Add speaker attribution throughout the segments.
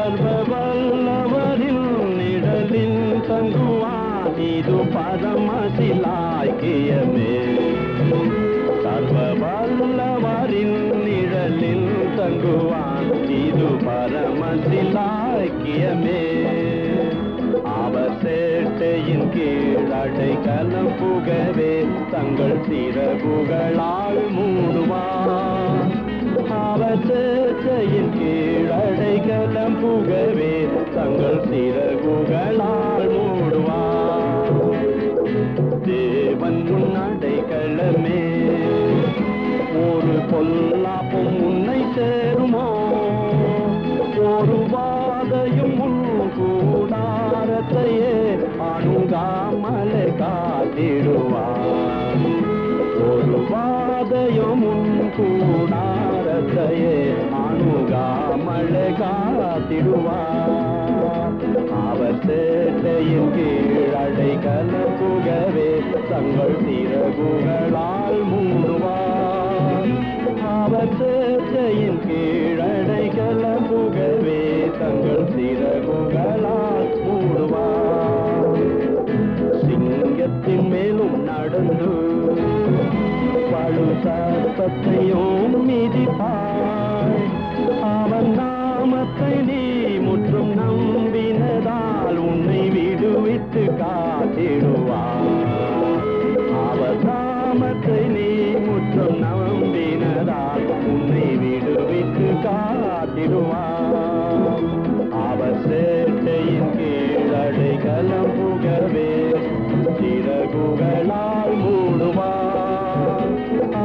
Speaker 1: சர்வ வல்லவரின் நிழலில் தங்குவான் இது பரமசிலாக்கியமே சர்வ வல்லவரின் நிழலில் தங்குவான் இது பரமசிலாக்கியமே அவசேட்டையின் கீழ் அடைக்கலம் புகவே தங்கள் சிறகுகளால் மூடுவார் அடைக்கலம் புகவே தங்கள் சிறகுகளால் மூடுவார். தேவன் உன் அடைக்கலமே ஒரு பொல்லாப்பும் உன்னை சேருமோ? ஒரு வாதையும் உன் கூடாரத்தையே அணுகாமலே காத்திடுவார். ஒரு வாதையும் உன் கூடாரத்தையே காத்திடுவார் அவர் சேட்டையின் கீழ் அடைக்கல புகவே தங்கள் சிறகுகளால் மூடுவார். அவர் சேட்டையின் கீழ் அடைக்கல புகவே தங்கள் சிறகுகளால் மூடுவார். சிங்கத்தின் மேலும் நடந்து பழு காத்திடுவார் கீழ் அடைக்கலம் புகவே சிறகுகளால் மூடுவார்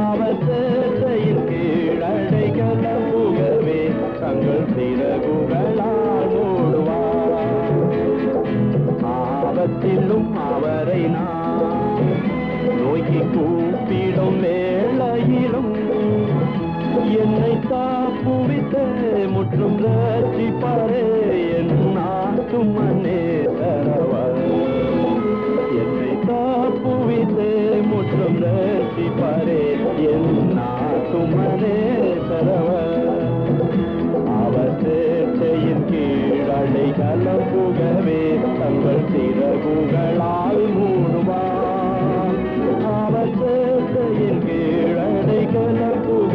Speaker 1: அவர் கீழ் அடைக்கலம் புகவே தங்கள் சிறகுகளால் மூடுவார் ஆபத்திலும் அவரை நான் நோக்கி கூப்பிடும் வேளையிலும் என்னை காத்து முற்றும் ரசிப்பாரே. என் நாட்டு மனே தரவா. என்னை காப்புவித்து முற்றும் ரசிப்பாரே. என் நாட்டு மனே தரவா. அவர் சேர்ச்சையின் கீழ் அழை கலப்புகவே. தங்கள் சிறகுகளால் மூடுவார் அவர் சேர்ச்சையின் கீழ் அழை கலப்பு